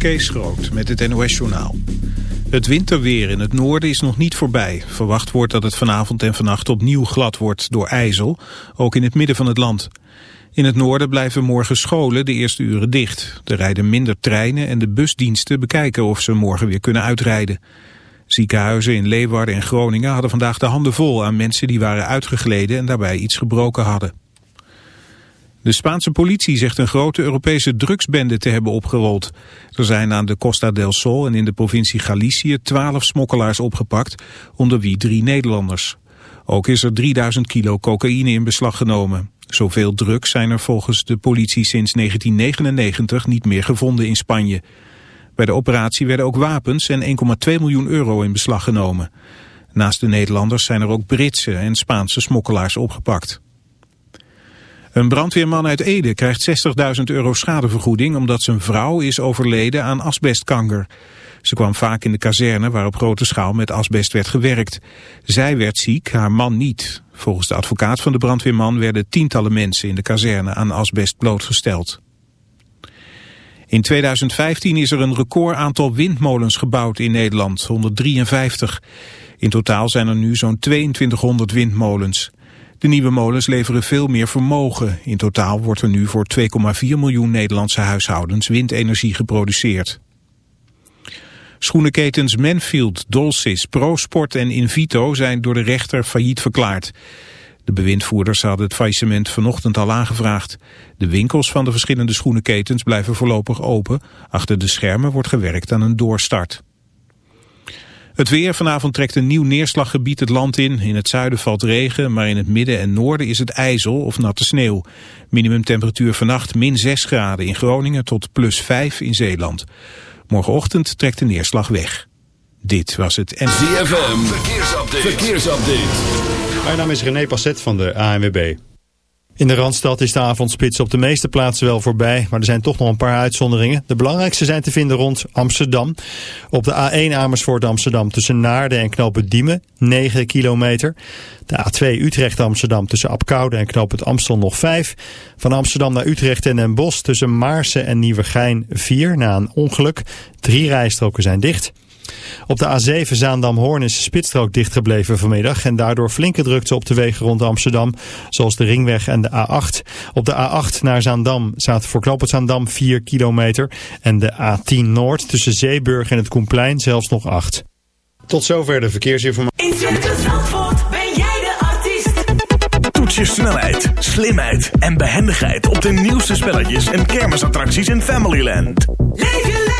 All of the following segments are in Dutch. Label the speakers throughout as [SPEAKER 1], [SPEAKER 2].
[SPEAKER 1] Kees Groot met het NOS-journaal. Het winterweer in het noorden is nog niet voorbij. Verwacht wordt dat het vanavond en vannacht opnieuw glad wordt door ijzel, ook in het midden van het land. In het noorden blijven morgen scholen de eerste uren dicht. Er rijden minder treinen en de busdiensten bekijken of ze morgen weer kunnen uitrijden. Ziekenhuizen in Leeuwarden en Groningen hadden vandaag de handen vol aan mensen die waren uitgegleden en daarbij iets gebroken hadden. De Spaanse politie zegt een grote Europese drugsbende te hebben opgerold. Er zijn aan de Costa del Sol en in de provincie Galicië twaalf smokkelaars opgepakt, onder wie drie Nederlanders. Ook is er 3000 kilo cocaïne in beslag genomen. Zoveel drugs zijn er volgens de politie sinds 1999 niet meer gevonden in Spanje. Bij de operatie werden ook wapens en 1,2 miljoen euro in beslag genomen. Naast de Nederlanders zijn er ook Britse en Spaanse smokkelaars opgepakt. Een brandweerman uit Ede krijgt 60.000 euro schadevergoeding omdat zijn vrouw is overleden aan asbestkanker. Ze kwam vaak in de kazerne waar op grote schaal met asbest werd gewerkt. Zij werd ziek, haar man niet. Volgens de advocaat van de brandweerman werden tientallen mensen in de kazerne aan asbest blootgesteld. In 2015 is er een record aantal windmolens gebouwd in Nederland, 153. In totaal zijn er nu zo'n 2200 windmolens. De nieuwe molens leveren veel meer vermogen. In totaal wordt er nu voor 2,4 miljoen Nederlandse huishoudens windenergie geproduceerd. Schoenenketens Manfield, Dolcis, ProSport en Invito zijn door de rechter failliet verklaard. De bewindvoerders hadden het faillissement vanochtend al aangevraagd. De winkels van de verschillende schoenenketens blijven voorlopig open. Achter de schermen wordt gewerkt aan een doorstart. Het weer vanavond trekt een nieuw neerslaggebied het land in. In het zuiden valt regen, maar in het midden en noorden is het ijzel of natte sneeuw. Minimumtemperatuur vannacht min 6 graden in Groningen tot plus 5 in Zeeland. Morgenochtend trekt de neerslag weg. Dit was het
[SPEAKER 2] ZFM, verkeersupdate. verkeersupdate.
[SPEAKER 3] Mijn naam is René Passet van de ANWB. In de Randstad is de avondspits op de meeste plaatsen wel voorbij, maar er zijn toch nog een paar uitzonderingen. De belangrijkste zijn te vinden rond Amsterdam. Op de A1 Amersfoort Amsterdam tussen Naarden en Knoop Diemen, 9 kilometer. De A2 Utrecht Amsterdam tussen Apkoude en Knoop het Amstel nog 5. Van Amsterdam naar Utrecht en Den Bosch tussen Maarsen en Nieuwegein 4 na een ongeluk. Drie rijstroken zijn dicht. Op de A7 Zaandam-Hoorn is de spitsstrook dichtgebleven vanmiddag en daardoor flinke drukte op de wegen rond Amsterdam, zoals de Ringweg en de A8. Op de A8 naar Zaandam staat voor knooppunt Zaandam 4 kilometer en de A10 Noord tussen Zeeburg en het Koenplein zelfs nog 8. Tot zover de verkeersinformatie.
[SPEAKER 4] In Circus Zandvoort ben jij de artiest.
[SPEAKER 2] Toets je snelheid, slimheid en behendigheid op de nieuwste spelletjes en kermisattracties in Familyland.
[SPEAKER 4] Leef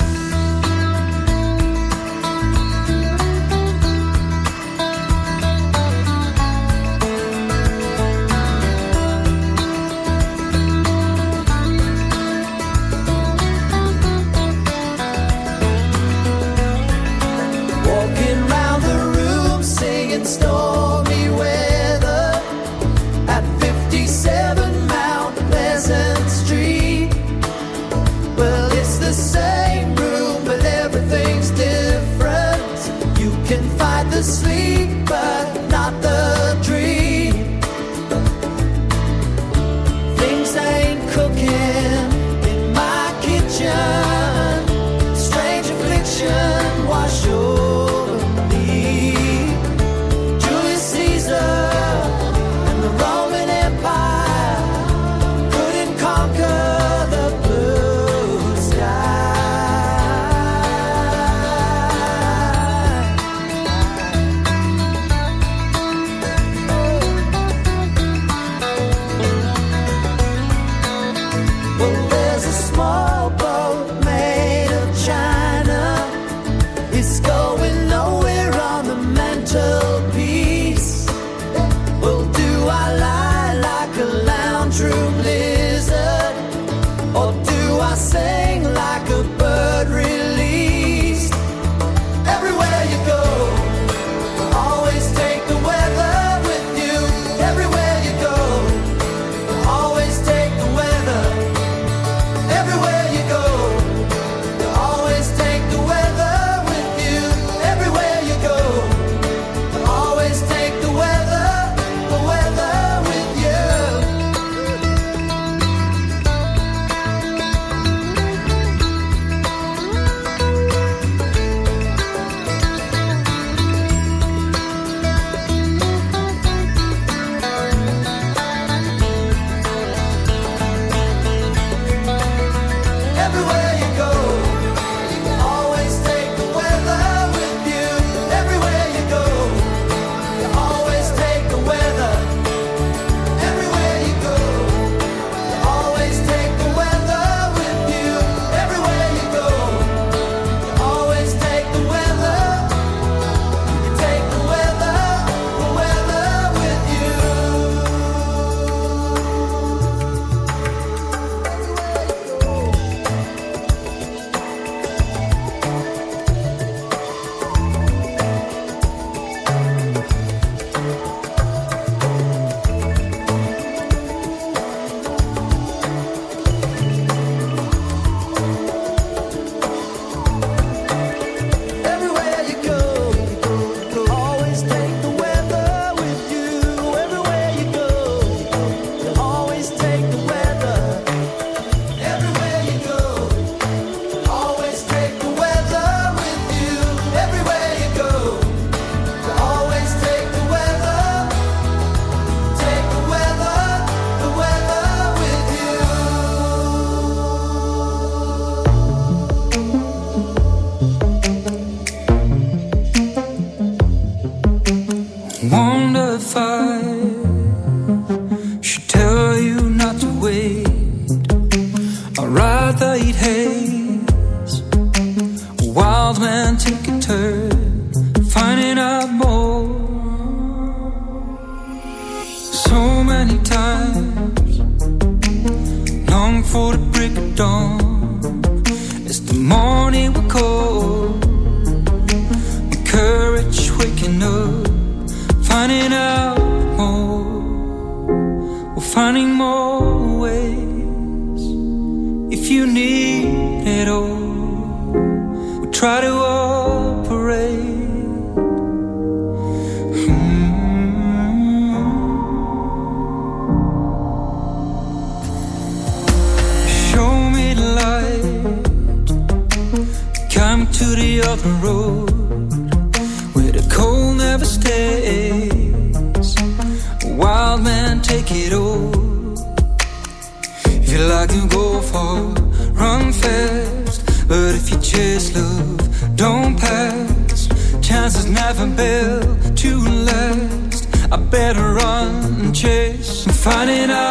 [SPEAKER 5] And I.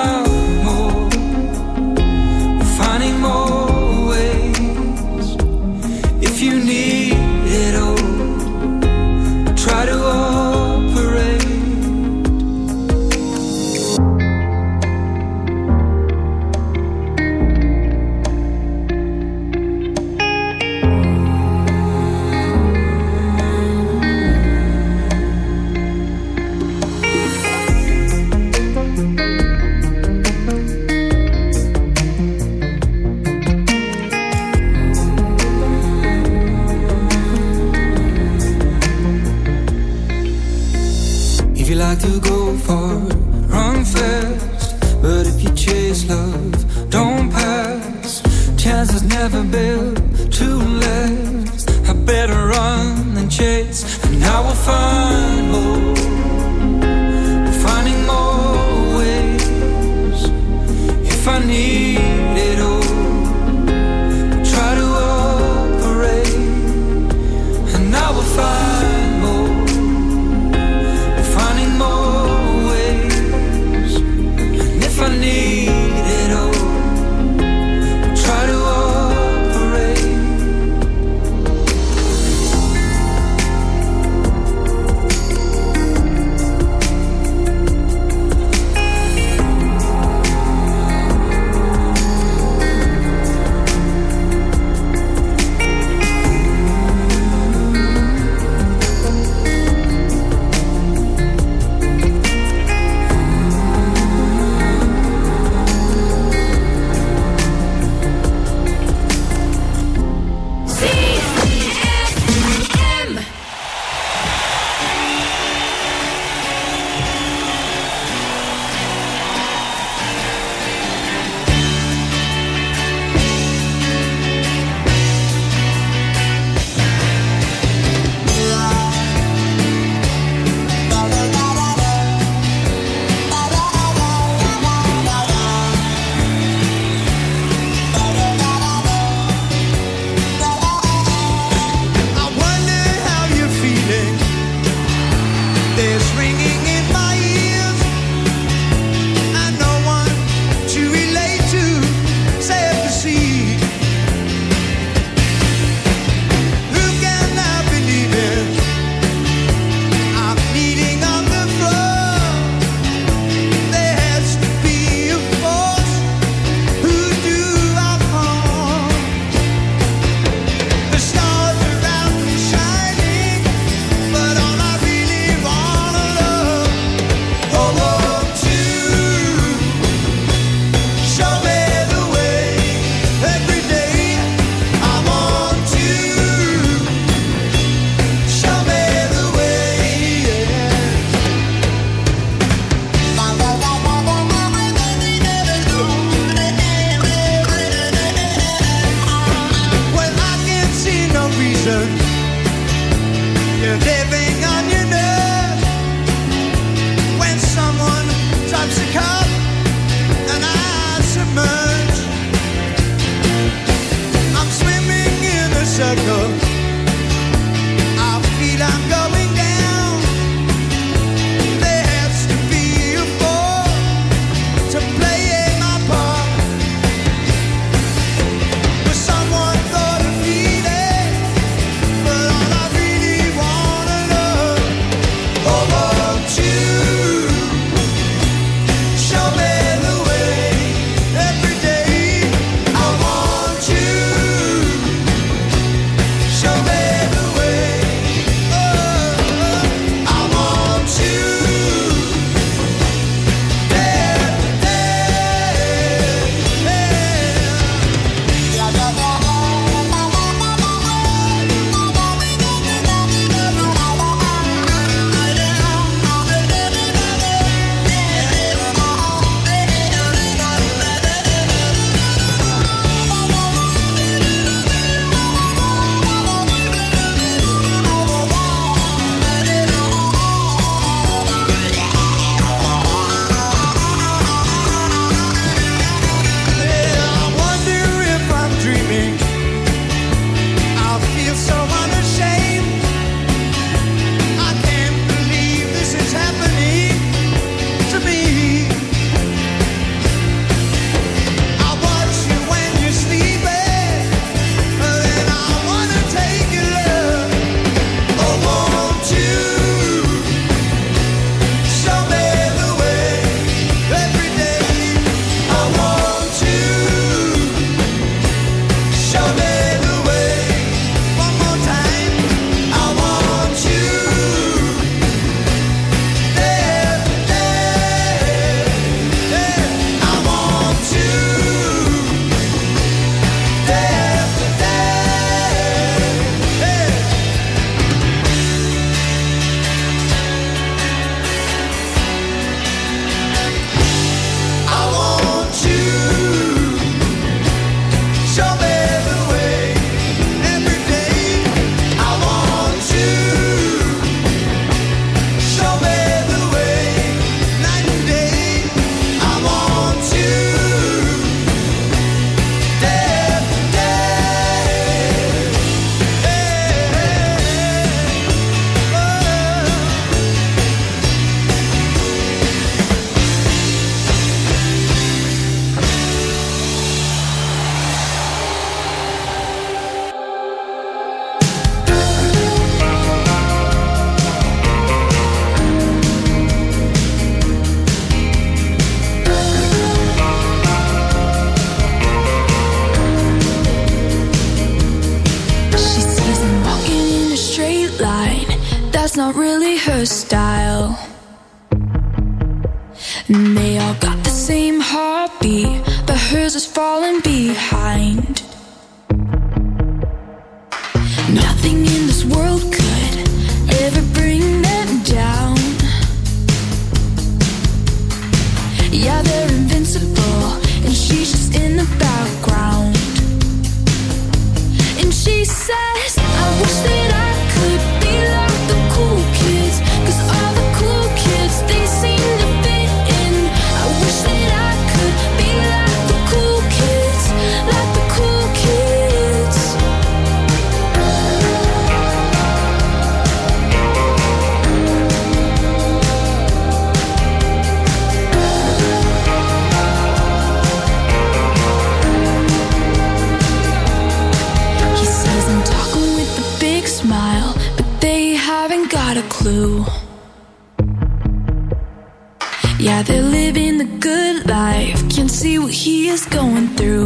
[SPEAKER 6] is going through.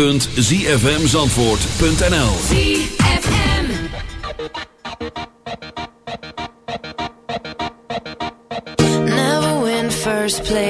[SPEAKER 7] www.zfmzandvoort.nl
[SPEAKER 8] ZFM. Never win first place.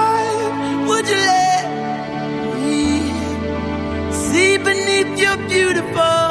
[SPEAKER 9] beautiful.